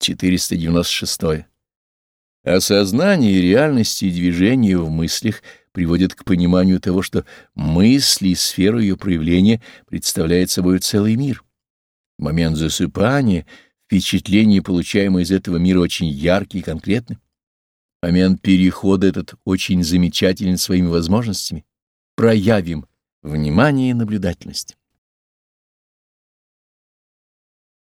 496. Осознание реальности и движения в мыслях приводит к пониманию того, что мысли и сфера ее проявления представляет собой целый мир. В момент засыпания впечатления, получаемые из этого мира, очень яркие и конкретны. Момент перехода этот очень замечателен своими возможностями. Проявим внимание и наблюдательность.